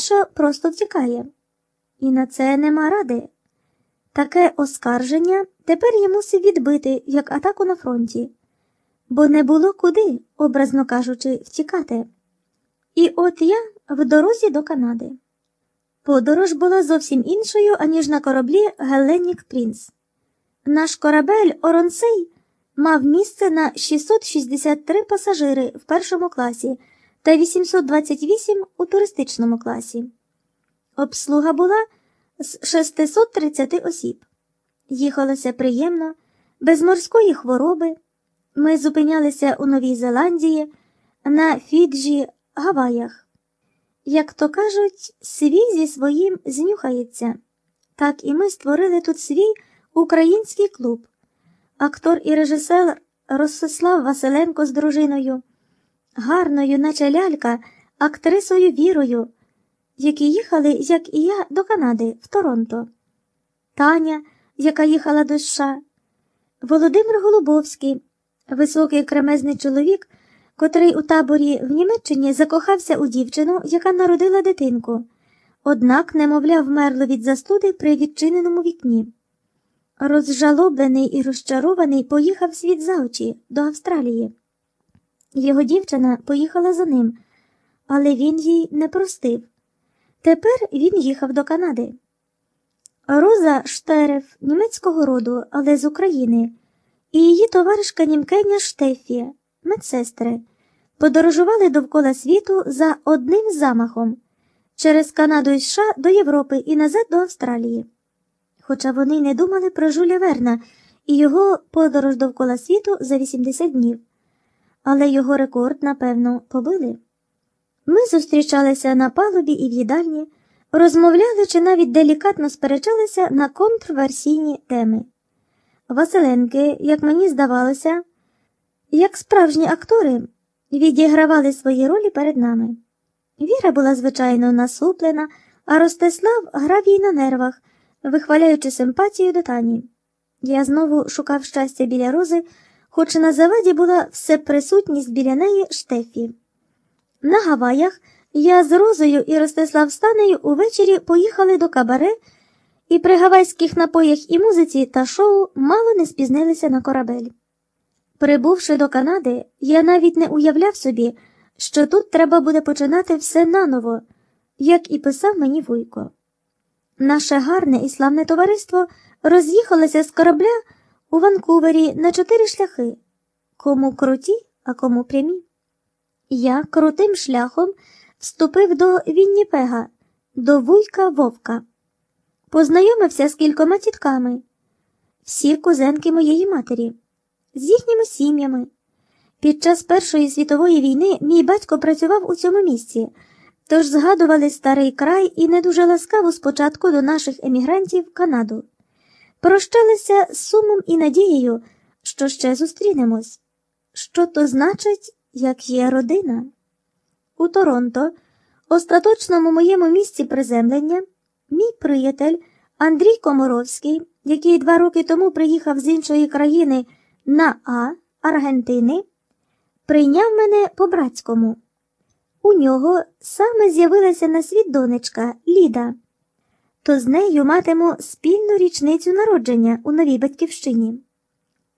інша просто втікає. І на це нема ради. Таке оскарження тепер я мусив відбити як атаку на фронті, бо не було куди, образно кажучи, втікати. І от я в дорозі до Канади. Подорож була зовсім іншою, аніж на кораблі Геленік Прінс. Наш корабель Оронсей мав місце на 663 пасажири в першому класі та 828 у туристичному класі. Обслуга була з 630 осіб. Їхалося приємно, без морської хвороби. Ми зупинялися у Новій Зеландії, на Фіджі, Гаваях. Як то кажуть, свій зі своїм знюхається. Так і ми створили тут свій український клуб. Актор і режисер Ростислав Василенко з дружиною, гарною, наче лялька, актрисою Вірою, які їхали, як і я, до Канади, в Торонто, Таня, яка їхала до США, Володимир Голубовський, високий кремезний чоловік, котрий у таборі в Німеччині закохався у дівчину, яка народила дитинку, однак, немовля, вмерло від застуди при відчиненому вікні. Розжалоблений і розчарований поїхав світ за очі до Австралії. Його дівчина поїхала за ним, але він їй не простив. Тепер він їхав до Канади. Роза Штерев, німецького роду, але з України, і її товаришка Німкеня Штефі, медсестри, подорожували довкола світу за одним замахом через Канаду і США до Європи і назад до Австралії. Хоча вони не думали про Жуля Верна і його подорож довкола світу за 80 днів, але його рекорд, напевно, побили. Ми зустрічалися на палубі і в їдальні, розмовляли чи навіть делікатно сперечалися на контрверсійні теми. Василенки, як мені здавалося, як справжні актори, відігравали свої ролі перед нами. Віра була, звичайно, насуплена, а Ростислав грав їй на нервах, вихваляючи симпатію до Тані. Я знову шукав щастя біля рози, хоч на заваді була всеприсутність біля неї штефі. На Гаваях я з Розою і Ростислав Станею увечері поїхали до кабаре і при гавайських напоях і музиці та шоу мало не спізнилися на корабель. Прибувши до Канади, я навіть не уявляв собі, що тут треба буде починати все наново, як і писав мені Вуйко. Наше гарне і славне товариство роз'їхалося з корабля у Ванкувері на чотири шляхи кому круті, а кому прямі. Я крутим шляхом вступив до Вінніпега, до вуйка Вовка, познайомився з кількома тітками, всі кузенки моєї матері, з їхніми сім'ями. Під час Першої світової війни мій батько працював у цьому місці, тож згадували старий край і не дуже ласкаво спочатку до наших емігрантів Канаду. Прощалися з сумом і надією, що ще зустрінемось. Що то значить, як є родина? У Торонто, остаточному моєму місці приземлення, мій приятель Андрій Комаровський, який два роки тому приїхав з іншої країни на А Аргентини, прийняв мене по братському. У нього саме з'явилася на світ донечка Ліда, то з нею матиму спільну річницю народження у новій батьківщині.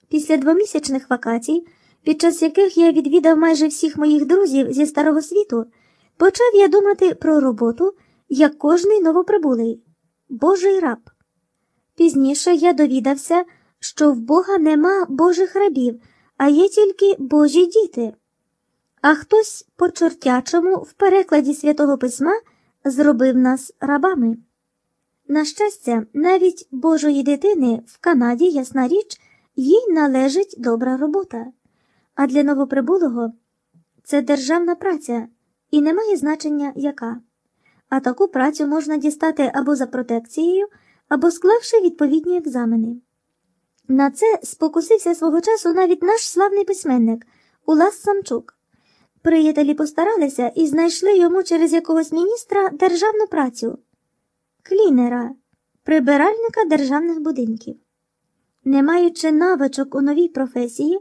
Після двомісячних вакацій, під час яких я відвідав майже всіх моїх друзів зі старого світу, почав я думати про роботу як кожний новоприбулий Божий раб. Пізніше я довідався, що в Бога нема Божих рабів, а є тільки Божі діти. А хтось по чортячому в перекладі святого письма зробив нас рабами. На щастя, навіть Божої дитини в Канаді, ясна річ, їй належить добра робота, а для новоприбулого це державна праця і не має значення яка. А таку працю можна дістати або за протекцією, або склавши відповідні екзамени. На це спокусився свого часу навіть наш славний письменник Улас Самчук. Приятелі постаралися і знайшли йому через якогось міністра державну працю клінера, прибиральника державних будинків. Не маючи навичок у новій професії,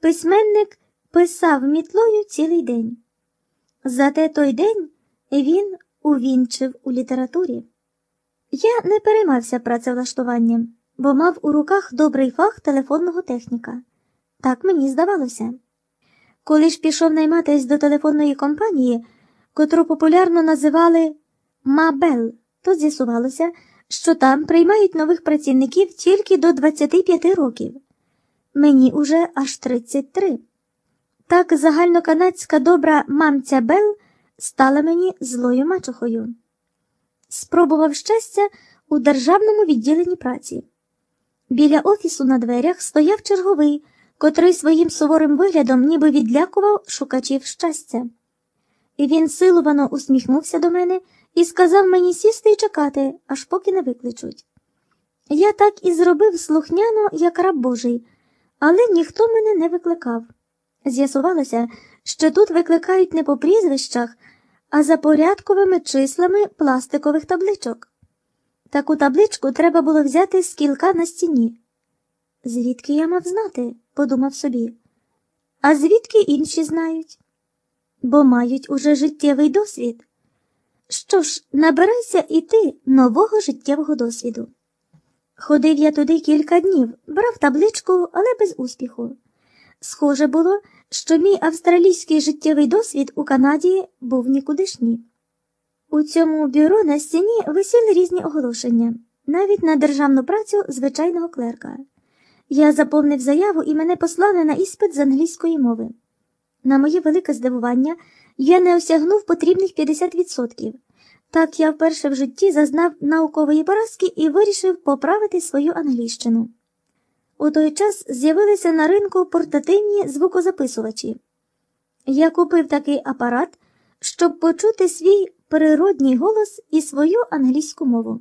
письменник писав мітлою цілий день. Зате той день він увінчив у літературі. Я не переймався працевлаштуванням, бо мав у руках добрий фах телефонного техніка. Так мені здавалося. Коли ж пішов найматись до телефонної компанії, котру популярно називали Мабел, то з'ясувалося, що там приймають нових працівників тільки до 25 років. Мені уже аж 33. Так загальноканадська добра мамця Бел стала мені злою мачухою. Спробував щастя у державному відділенні праці. Біля офісу на дверях стояв черговий, котрий своїм суворим виглядом ніби відлякував шукачів щастя. Він силувано усміхнувся до мене і сказав мені сісти і чекати, аж поки не викличуть. Я так і зробив слухняно, як раб Божий, але ніхто мене не викликав. З'ясувалося, що тут викликають не по прізвищах, а за порядковими числами пластикових табличок. Таку табличку треба було взяти з кілка на стіні. Звідки я мав знати? подумав собі. А звідки інші знають? Бо мають уже життєвий досвід. Що ж, набирайся і ти нового життєвого досвіду. Ходив я туди кілька днів, брав табличку, але без успіху. Схоже було, що мій австралійський життєвий досвід у Канаді був нікудишній. У цьому бюро на стіні висіли різні оголошення, навіть на державну працю звичайного клерка. Я заповнив заяву і мене послали на іспит з англійської мови. На моє велике здивування, я не осягнув потрібних 50%. Так я вперше в житті зазнав наукової поразки і вирішив поправити свою англійщину. У той час з'явилися на ринку портативні звукозаписувачі. Я купив такий апарат, щоб почути свій природній голос і свою англійську мову.